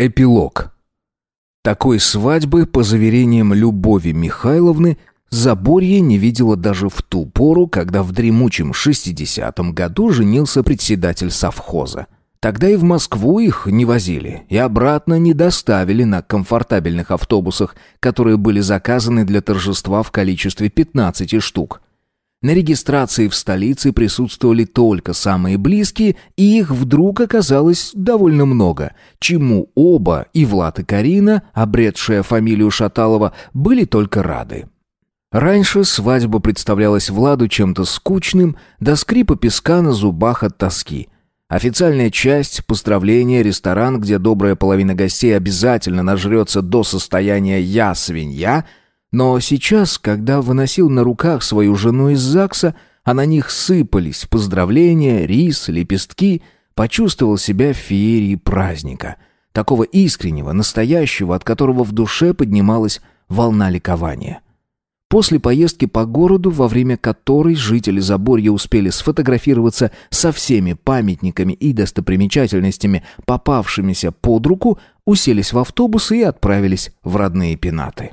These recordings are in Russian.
Эпилог. Такой свадьбы, по заверениям Любови Михайловны, Заборье не видела даже в ту пору, когда в дремучем 60-м году женился председатель совхоза. Тогда и в Москву их не возили, и обратно не доставили на комфортабельных автобусах, которые были заказаны для торжества в количестве 15 штук. На регистрации в столице присутствовали только самые близкие, и их вдруг оказалось довольно много, чему оба, и Влад и Карина, обретшая фамилию Шаталова, были только рады. Раньше свадьба представлялась Владу чем-то скучным, до скрипа песка на зубах от тоски. Официальная часть, поздравление, ресторан, где добрая половина гостей обязательно нажрется до состояния «я свинья», но сейчас, когда выносил на руках свою жену из ЗАГСа, а на них сыпались поздравления, рис, лепестки, почувствовал себя феерией праздника. Такого искреннего, настоящего, от которого в душе поднималась волна ликования. После поездки по городу, во время которой жители Заборья успели сфотографироваться со всеми памятниками и достопримечательностями, попавшимися под руку, уселись в автобусы и отправились в родные пенаты.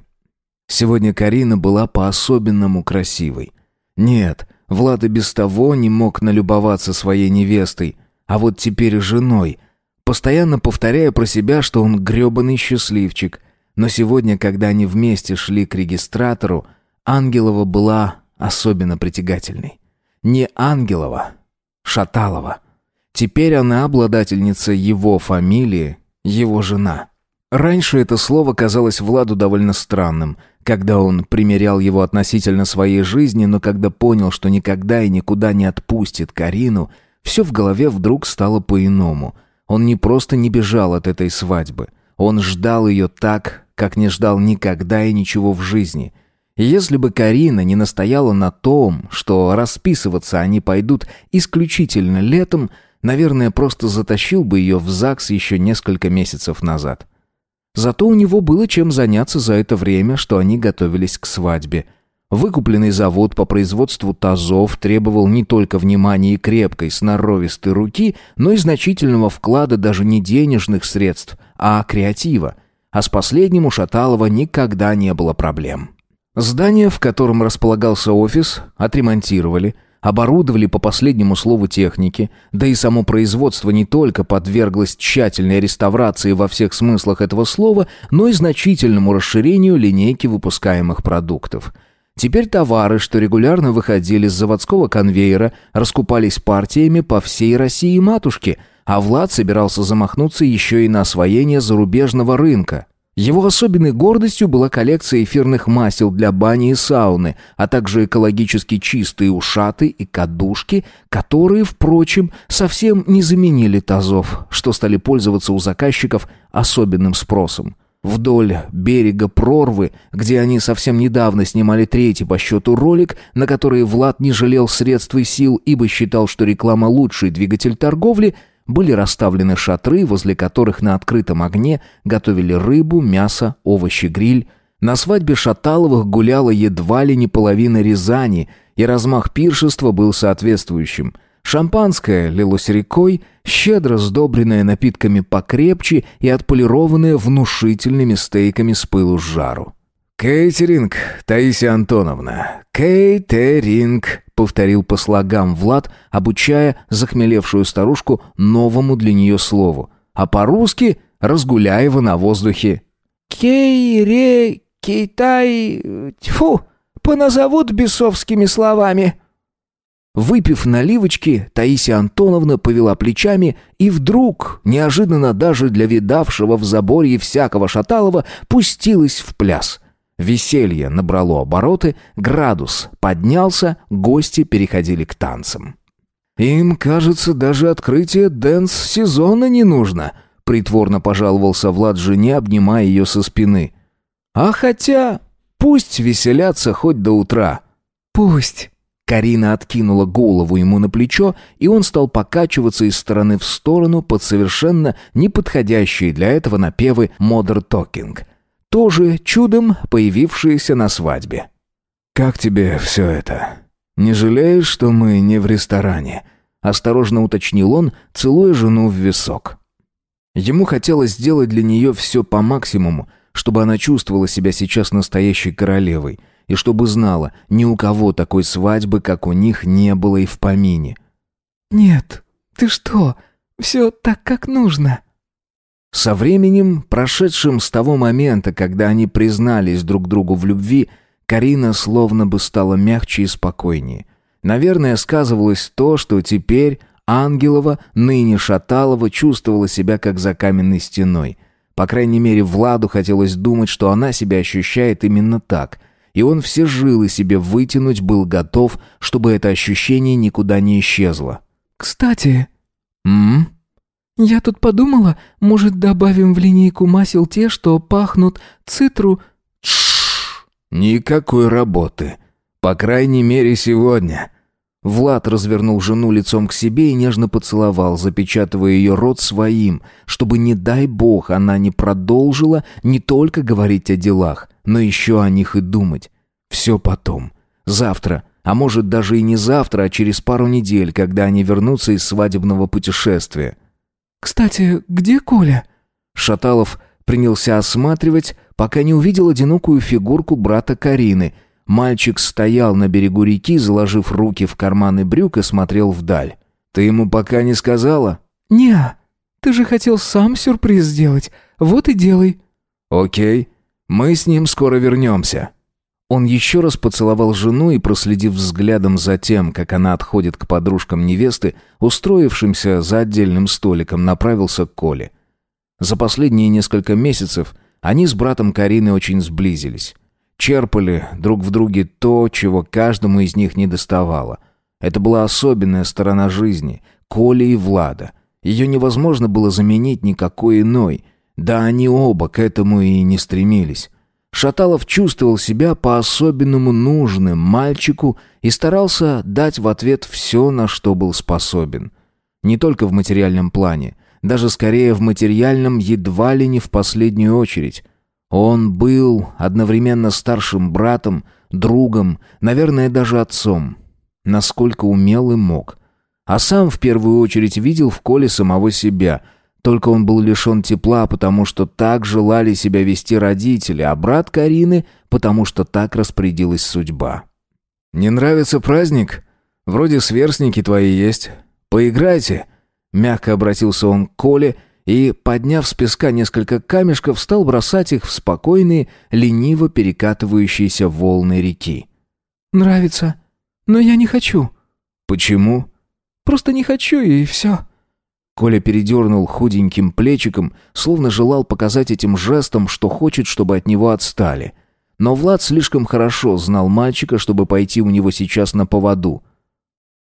Сегодня Карина была по-особенному красивой. Нет, Влад и без того не мог налюбоваться своей невестой, а вот теперь женой, постоянно повторяя про себя, что он грёбаный счастливчик. Но сегодня, когда они вместе шли к регистратору, Ангелова была особенно притягательной. Не Ангелова, Шаталова. Теперь она обладательница его фамилии, его жена. Раньше это слово казалось Владу довольно странным – когда он примерял его относительно своей жизни, но когда понял, что никогда и никуда не отпустит Карину, все в голове вдруг стало по-иному. Он не просто не бежал от этой свадьбы. Он ждал ее так, как не ждал никогда и ничего в жизни. Если бы Карина не настояла на том, что расписываться они пойдут исключительно летом, наверное, просто затащил бы ее в ЗАГС еще несколько месяцев назад. Зато у него было чем заняться за это время, что они готовились к свадьбе. Выкупленный завод по производству тазов требовал не только внимания и крепкой, сноровистой руки, но и значительного вклада даже не денежных средств, а креатива. А с последним у Шаталова никогда не было проблем. Здание, в котором располагался офис, отремонтировали – оборудовали по последнему слову техники, да и само производство не только подверглось тщательной реставрации во всех смыслах этого слова, но и значительному расширению линейки выпускаемых продуктов. Теперь товары, что регулярно выходили с заводского конвейера, раскупались партиями по всей России матушки, а Влад собирался замахнуться еще и на освоение зарубежного рынка. Его особенной гордостью была коллекция эфирных масел для бани и сауны, а также экологически чистые ушаты и кадушки, которые, впрочем, совсем не заменили тазов, что стали пользоваться у заказчиков особенным спросом. Вдоль берега прорвы, где они совсем недавно снимали третий по счету ролик, на который Влад не жалел средств и сил, ибо считал, что реклама лучший двигатель торговли – были расставлены шатры, возле которых на открытом огне готовили рыбу, мясо, овощи, гриль. На свадьбе Шаталовых гуляла едва ли не половина Рязани, и размах пиршества был соответствующим. Шампанское лилось рекой, щедро сдобренное напитками покрепче и отполированное внушительными стейками с пылу с жару. «Кейтеринг, Таисия Антоновна, кейтеринг», — повторил по слогам Влад, обучая захмелевшую старушку новому для нее слову. А по-русски «разгуляева на воздухе». «Кей-ре... Китай... Тьфу! Поназовут бесовскими словами!» Выпив наливочки, Таисия Антоновна повела плечами и вдруг, неожиданно даже для видавшего в заборье всякого Шаталова, пустилась в пляс — Веселье набрало обороты, градус поднялся, гости переходили к танцам. «Им, кажется, даже открытие дэнс-сезона не нужно», — притворно пожаловался Влад жене, обнимая ее со спины. «А хотя, пусть веселятся хоть до утра». «Пусть». Карина откинула голову ему на плечо, и он стал покачиваться из стороны в сторону под совершенно неподходящие для этого напевы «Модер Токинг», тоже чудом появившиеся на свадьбе. «Как тебе все это? Не жалеешь, что мы не в ресторане?» Осторожно уточнил он, целуя жену в висок. Ему хотелось сделать для нее все по максимуму, чтобы она чувствовала себя сейчас настоящей королевой, и чтобы знала, ни у кого такой свадьбы, как у них, не было и в помине. «Нет, ты что? Все так, как нужно». Со временем, прошедшим с того момента, когда они признались друг другу в любви, Карина словно бы стала мягче и спокойнее. Наверное, сказывалось то, что теперь Ангелова, ныне Шаталова, чувствовала себя как за каменной стеной. По крайней мере, Владу хотелось думать, что она себя ощущает именно так. И он все жилы себе вытянуть был готов, чтобы это ощущение никуда не исчезло. «Кстати...» «М?», «Я тут подумала, может, добавим в линейку масел те, что пахнут цитру...» Тш, никакой работы. По крайней мере, сегодня. Влад развернул жену лицом к себе и нежно поцеловал, запечатывая ее рот своим, чтобы, не дай бог, она не продолжила не только говорить о делах, но еще о них и думать. Все потом. Завтра, а может даже и не завтра, а через пару недель, когда они вернутся из свадебного путешествия. «Кстати, где Коля?» Шаталов принялся осматривать, пока не увидел одинокую фигурку брата Карины — Мальчик стоял на берегу реки, заложив руки в карманы брюк и смотрел вдаль. «Ты ему пока не сказала?» «Не, ты же хотел сам сюрприз сделать. Вот и делай». «Окей, мы с ним скоро вернемся». Он еще раз поцеловал жену и, проследив взглядом за тем, как она отходит к подружкам невесты, устроившимся за отдельным столиком, направился к Коле. За последние несколько месяцев они с братом Карины очень сблизились черпали друг в друге то, чего каждому из них не доставало. Это была особенная сторона жизни, Коли и Влада. Ее невозможно было заменить никакой иной. Да они оба к этому и не стремились. Шаталов чувствовал себя по-особенному нужным мальчику и старался дать в ответ все, на что был способен. Не только в материальном плане, даже скорее в материальном едва ли не в последнюю очередь. Он был одновременно старшим братом, другом, наверное, даже отцом. Насколько умел и мог. А сам в первую очередь видел в Коле самого себя. Только он был лишен тепла, потому что так желали себя вести родители, а брат Карины, потому что так распорядилась судьба. «Не нравится праздник? Вроде сверстники твои есть. Поиграйте!» Мягко обратился он к Коле, и, подняв с песка несколько камешков, стал бросать их в спокойные, лениво перекатывающиеся волны реки. «Нравится, но я не хочу». «Почему?» «Просто не хочу, и все». Коля передернул худеньким плечиком, словно желал показать этим жестом, что хочет, чтобы от него отстали. Но Влад слишком хорошо знал мальчика, чтобы пойти у него сейчас на поводу.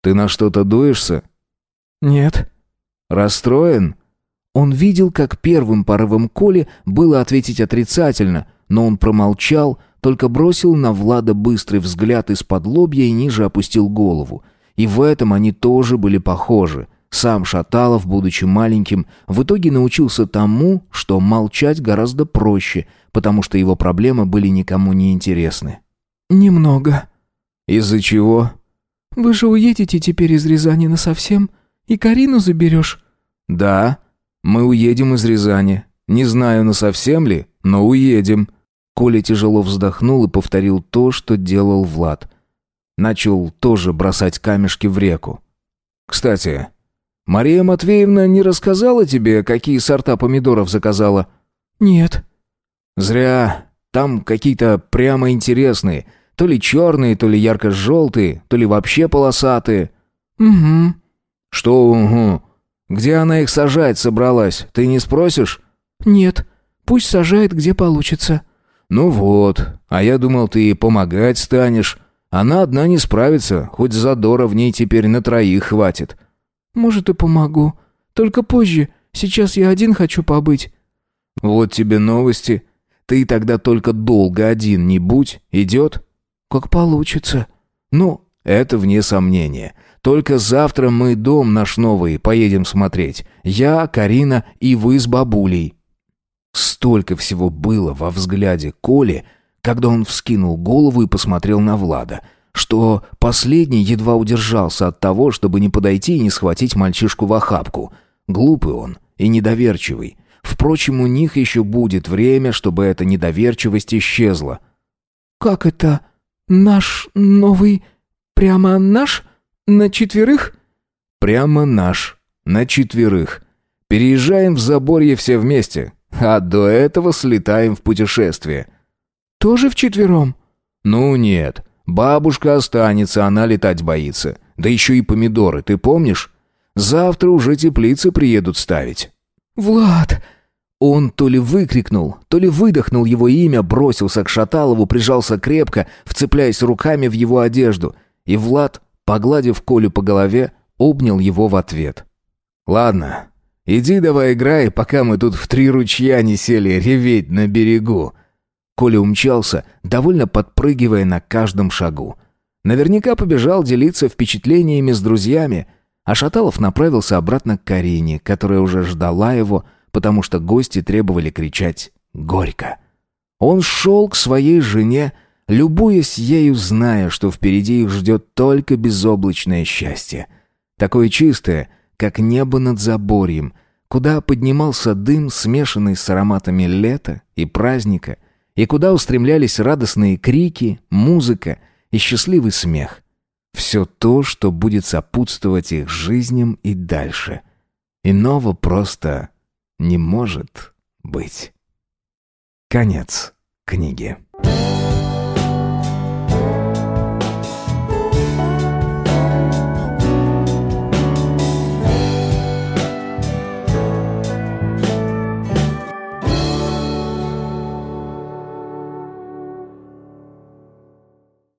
«Ты на что-то дуешься?» «Нет». «Расстроен?» Он видел, как первым порывом Коли было ответить отрицательно, но он промолчал, только бросил на Влада быстрый взгляд из-под лобья и ниже опустил голову. И в этом они тоже были похожи. Сам Шаталов, будучи маленьким, в итоге научился тому, что молчать гораздо проще, потому что его проблемы были никому не интересны. «Немного». «Из-за чего?» «Вы же уедете теперь из Рязани насовсем? И Карину заберешь?» «Да». Мы уедем из Рязани. Не знаю, на совсем ли, но уедем». Коля тяжело вздохнул и повторил то, что делал Влад. Начал тоже бросать камешки в реку. «Кстати, Мария Матвеевна не рассказала тебе, какие сорта помидоров заказала?» «Нет». «Зря. Там какие-то прямо интересные. То ли черные, то ли ярко-желтые, то ли вообще полосатые». «Угу». «Что угу? Где она их сажать собралась, ты не спросишь?» «Нет, пусть сажает, где получится». «Ну вот, а я думал, ты помогать станешь. Она одна не справится, хоть задора в ней теперь на троих хватит». «Может, и помогу. Только позже. Сейчас я один хочу побыть». «Вот тебе новости. Ты тогда только долго один не будь. Идет?» «Как получится». «Ну, это вне сомнения. Только завтра мы дом наш новый поедем смотреть. Я, Карина и вы с бабулей». Столько всего было во взгляде Коли, когда он вскинул голову и посмотрел на Влада, что последний едва удержался от того, чтобы не подойти и не схватить мальчишку в охапку. Глупый он и недоверчивый. Впрочем, у них еще будет время, чтобы эта недоверчивость исчезла. «Как это? Наш новый... Прямо наш? На четверых?» «Прямо наш. На четверых. Переезжаем в Заборье все вместе, а до этого слетаем в путешествие». «Тоже вчетвером?» «Ну нет. Бабушка останется, она летать боится. Да еще и помидоры, ты помнишь? Завтра уже теплицы приедут ставить». «Влад!» Он то ли выкрикнул, то ли выдохнул его имя, бросился к Шаталову, прижался крепко, вцепляясь руками в его одежду. И Влад, погладив Колю по голове, обнял его в ответ. «Ладно, иди давай играй, пока мы тут в три ручья не сели реветь на берегу». Коля умчался, довольно подпрыгивая на каждом шагу. Наверняка побежал делиться впечатлениями с друзьями, а Шаталов направился обратно к Карине, которая уже ждала его, потому что гости требовали кричать «Горько!». Он шел к своей жене, любуясь ею, зная, что впереди их ждет только безоблачное счастье. Такое чистое, как небо над заборьем, куда поднимался дым, смешанный с ароматами лета и праздника, и куда устремлялись радостные крики, музыка и счастливый смех. Все то, что будет сопутствовать их жизням и дальше. Иного просто не может быть. Конец книги.